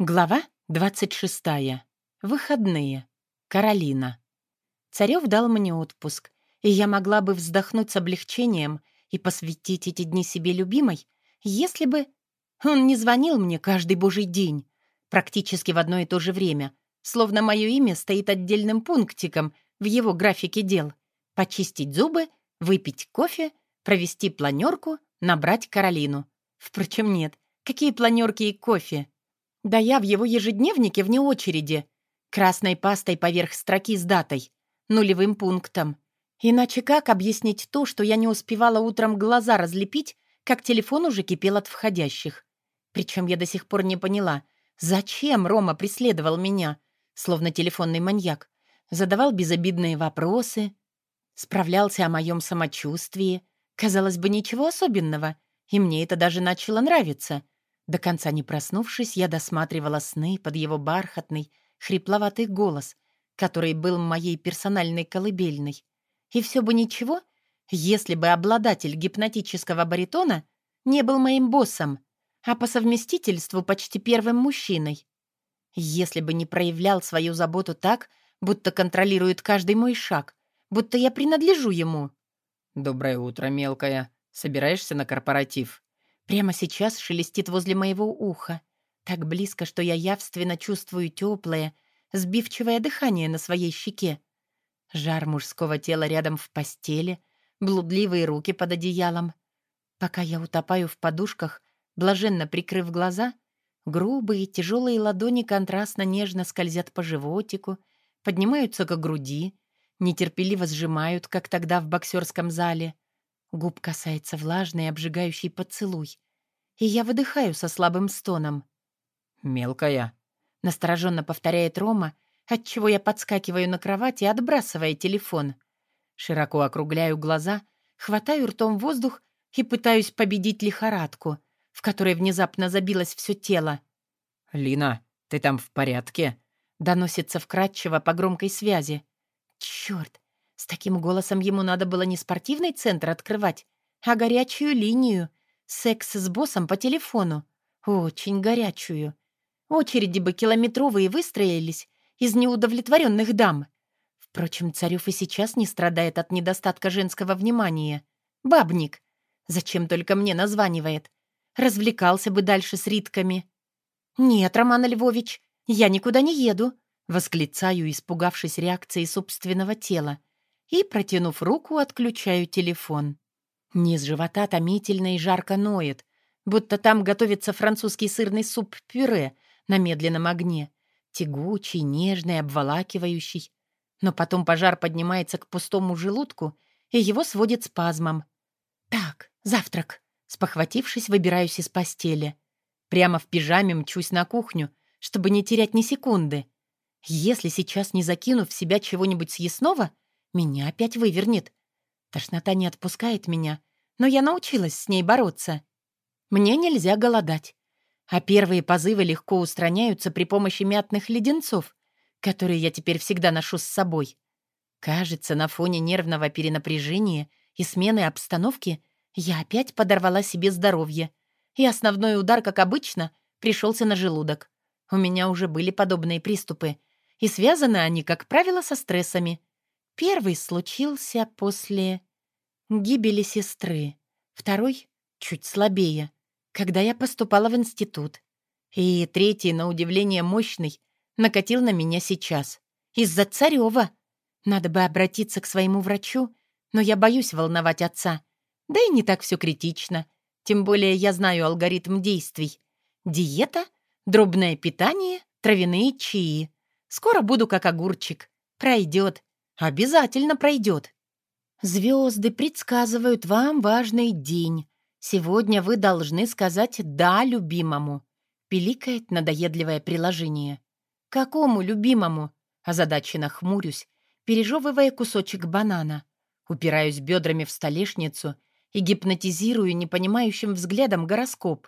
Глава 26. Выходные. Каролина. Царев дал мне отпуск, и я могла бы вздохнуть с облегчением и посвятить эти дни себе любимой, если бы он не звонил мне каждый божий день, практически в одно и то же время, словно мое имя стоит отдельным пунктиком в его графике дел. Почистить зубы, выпить кофе, провести планерку, набрать Каролину. Впрочем, нет, какие планерки и кофе? Да я в его ежедневнике вне очереди. Красной пастой поверх строки с датой. Нулевым пунктом. Иначе как объяснить то, что я не успевала утром глаза разлепить, как телефон уже кипел от входящих? Причем я до сих пор не поняла, зачем Рома преследовал меня, словно телефонный маньяк. Задавал безобидные вопросы, справлялся о моем самочувствии. Казалось бы, ничего особенного, и мне это даже начало нравиться — до конца не проснувшись, я досматривала сны под его бархатный, хрипловатый голос, который был моей персональной колыбельной. И все бы ничего, если бы обладатель гипнотического баритона не был моим боссом, а по совместительству почти первым мужчиной. Если бы не проявлял свою заботу так, будто контролирует каждый мой шаг, будто я принадлежу ему. «Доброе утро, мелкая. Собираешься на корпоратив?» Прямо сейчас шелестит возле моего уха. Так близко, что я явственно чувствую теплое, сбивчивое дыхание на своей щеке. Жар мужского тела рядом в постели, блудливые руки под одеялом. Пока я утопаю в подушках, блаженно прикрыв глаза, грубые тяжелые ладони контрастно нежно скользят по животику, поднимаются к груди, нетерпеливо сжимают, как тогда в боксерском зале — Губ касается влажный обжигающий поцелуй. И я выдыхаю со слабым стоном. «Мелкая», — настороженно повторяет Рома, отчего я подскакиваю на кровати, отбрасывая телефон. Широко округляю глаза, хватаю ртом воздух и пытаюсь победить лихорадку, в которой внезапно забилось все тело. «Лина, ты там в порядке?» — доносится вкратчиво по громкой связи. «Чёрт! С таким голосом ему надо было не спортивный центр открывать, а горячую линию. Секс с боссом по телефону. Очень горячую. Очереди бы километровые выстроились из неудовлетворенных дам. Впрочем, Царев и сейчас не страдает от недостатка женского внимания. Бабник. Зачем только мне названивает? Развлекался бы дальше с Ритками. «Нет, Роман Львович, я никуда не еду», — восклицаю, испугавшись реакции собственного тела и, протянув руку, отключаю телефон. Низ живота томительно и жарко ноет, будто там готовится французский сырный суп-пюре на медленном огне, тягучий, нежный, обволакивающий. Но потом пожар поднимается к пустому желудку, и его сводит спазмом. «Так, завтрак!» Спохватившись, выбираюсь из постели. Прямо в пижаме мчусь на кухню, чтобы не терять ни секунды. Если сейчас не закину в себя чего-нибудь съестного — меня опять вывернет. Тошнота не отпускает меня, но я научилась с ней бороться. Мне нельзя голодать. А первые позывы легко устраняются при помощи мятных леденцов, которые я теперь всегда ношу с собой. Кажется, на фоне нервного перенапряжения и смены обстановки я опять подорвала себе здоровье. И основной удар, как обычно, пришелся на желудок. У меня уже были подобные приступы, и связаны они, как правило, со стрессами. Первый случился после гибели сестры, второй — чуть слабее, когда я поступала в институт. И третий, на удивление мощный, накатил на меня сейчас. Из-за Царева. Надо бы обратиться к своему врачу, но я боюсь волновать отца. Да и не так все критично. Тем более я знаю алгоритм действий. Диета, дробное питание, травяные чаи. Скоро буду как огурчик. Пройдет. Обязательно пройдет. Звезды предсказывают вам важный день. Сегодня вы должны сказать «да» любимому. Пиликает надоедливое приложение. Какому любимому? Озадаченно хмурюсь, пережевывая кусочек банана. Упираюсь бедрами в столешницу и гипнотизирую непонимающим взглядом гороскоп.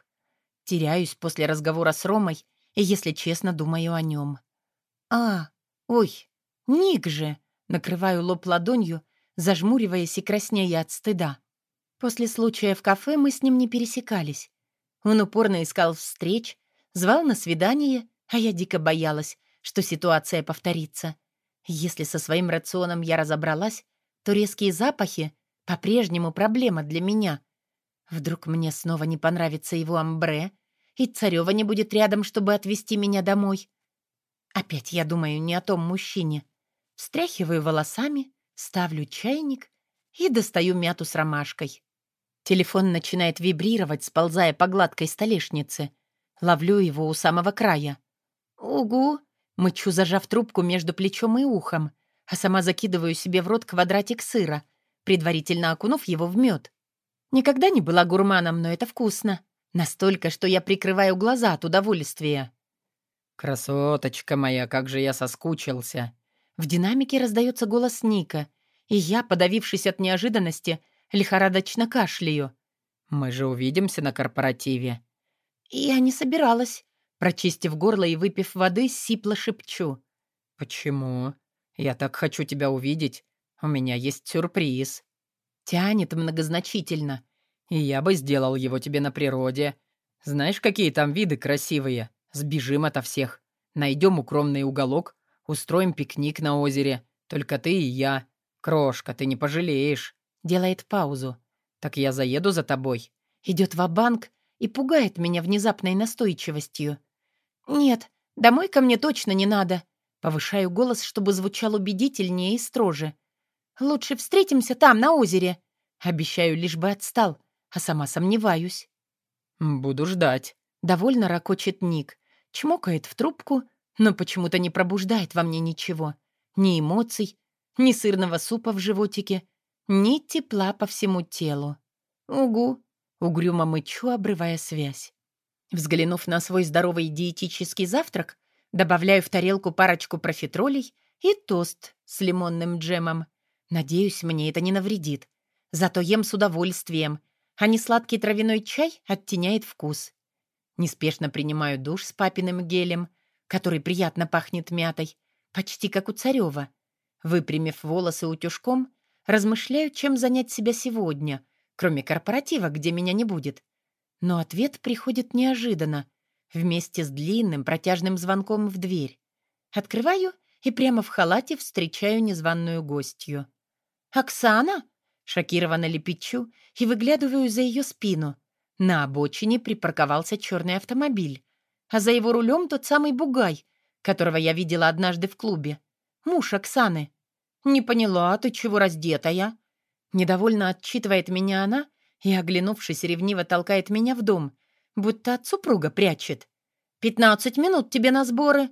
Теряюсь после разговора с Ромой и, если честно, думаю о нем. А, ой, Ник же! Накрываю лоб ладонью, зажмуриваясь и краснея от стыда. После случая в кафе мы с ним не пересекались. Он упорно искал встреч, звал на свидание, А я дико боялась, что ситуация повторится. Если со своим рационом я разобралась, то резкие запахи по-прежнему проблема для меня. Вдруг мне снова не понравится его амбре, и Царева не будет рядом, чтобы отвезти меня домой. Опять я думаю не о том мужчине. Встряхиваю волосами, ставлю чайник и достаю мяту с ромашкой. Телефон начинает вибрировать, сползая по гладкой столешнице. Ловлю его у самого края. «Угу!» — мычу, зажав трубку между плечом и ухом, а сама закидываю себе в рот квадратик сыра, предварительно окунув его в мед. Никогда не была гурманом, но это вкусно. Настолько, что я прикрываю глаза от удовольствия. «Красоточка моя, как же я соскучился!» В динамике раздается голос Ника, и я, подавившись от неожиданности, лихорадочно кашляю. «Мы же увидимся на корпоративе». «Я не собиралась», прочистив горло и выпив воды, сипло шепчу. «Почему? Я так хочу тебя увидеть. У меня есть сюрприз». Тянет многозначительно. «И я бы сделал его тебе на природе. Знаешь, какие там виды красивые? Сбежим ото всех. Найдем укромный уголок, устроим пикник на озере. Только ты и я. Крошка, ты не пожалеешь». Делает паузу. «Так я заеду за тобой». Идет в банк и пугает меня внезапной настойчивостью. «Нет, домой ко мне точно не надо». Повышаю голос, чтобы звучал убедительнее и строже. «Лучше встретимся там, на озере». Обещаю, лишь бы отстал, а сама сомневаюсь. «Буду ждать», — довольно ракочет Ник. Чмокает в трубку, но почему-то не пробуждает во мне ничего. Ни эмоций, ни сырного супа в животике, ни тепла по всему телу. «Угу», — угрюмо мычу, обрывая связь. Взглянув на свой здоровый диетический завтрак, добавляю в тарелку парочку профитролей и тост с лимонным джемом. Надеюсь, мне это не навредит. Зато ем с удовольствием, а не сладкий травяной чай оттеняет вкус. Неспешно принимаю душ с папиным гелем, который приятно пахнет мятой, почти как у Царева. Выпрямив волосы утюжком, размышляю, чем занять себя сегодня, кроме корпоратива, где меня не будет. Но ответ приходит неожиданно, вместе с длинным протяжным звонком в дверь. Открываю и прямо в халате встречаю незваную гостью. «Оксана?» — шокированно лепечу и выглядываю за ее спину. На обочине припарковался черный автомобиль, а за его рулем тот самый бугай, которого я видела однажды в клубе. Муж Оксаны. «Не поняла, ты чего раздетая?» Недовольно отчитывает меня она и, оглянувшись, ревниво толкает меня в дом, будто от супруга прячет. «Пятнадцать минут тебе на сборы».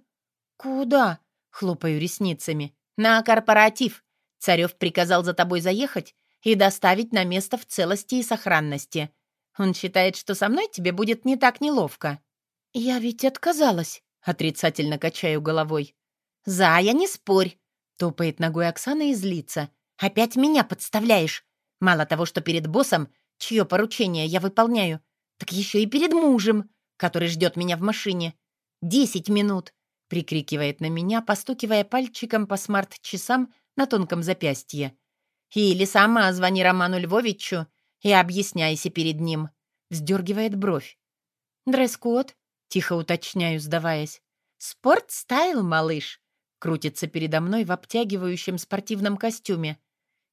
«Куда?» — хлопаю ресницами. «На корпоратив. Царев приказал за тобой заехать и доставить на место в целости и сохранности. Он считает, что со мной тебе будет не так неловко». «Я ведь отказалась», — отрицательно качаю головой. «Зая, не спорь», — топает ногой Оксана и злится. «Опять меня подставляешь. Мало того, что перед боссом чье поручение я выполняю, так еще и перед мужем, который ждет меня в машине. «Десять минут!» — прикрикивает на меня, постукивая пальчиком по смарт-часам на тонком запястье. «Или сама звони Роману Львовичу и объясняйся перед ним», — вздергивает бровь. «Дресс-код?» — тихо уточняю, сдаваясь. «Спорт-стайл, малыш!» — крутится передо мной в обтягивающем спортивном костюме.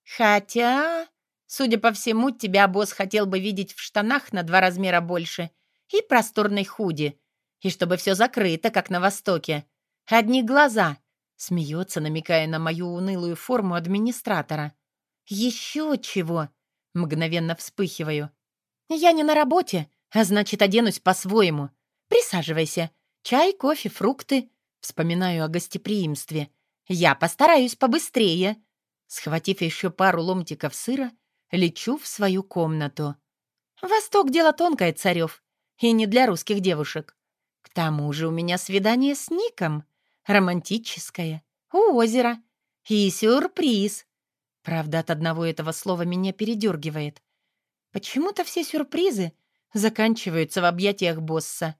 «Хотя...» Судя по всему, тебя босс хотел бы видеть в штанах на два размера больше и просторной худи, и чтобы все закрыто, как на Востоке. Одни глаза. Смеется, намекая на мою унылую форму администратора. Еще чего? Мгновенно вспыхиваю. Я не на работе, а значит, оденусь по-своему. Присаживайся. Чай, кофе, фрукты. Вспоминаю о гостеприимстве. Я постараюсь побыстрее. Схватив еще пару ломтиков сыра, лечу в свою комнату. Восток — дело тонкое, Царев, и не для русских девушек. К тому же у меня свидание с Ником, романтическое, у озера, и сюрприз. Правда, от одного этого слова меня передергивает. Почему-то все сюрпризы заканчиваются в объятиях босса.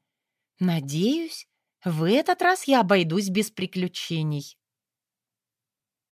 Надеюсь, в этот раз я обойдусь без приключений.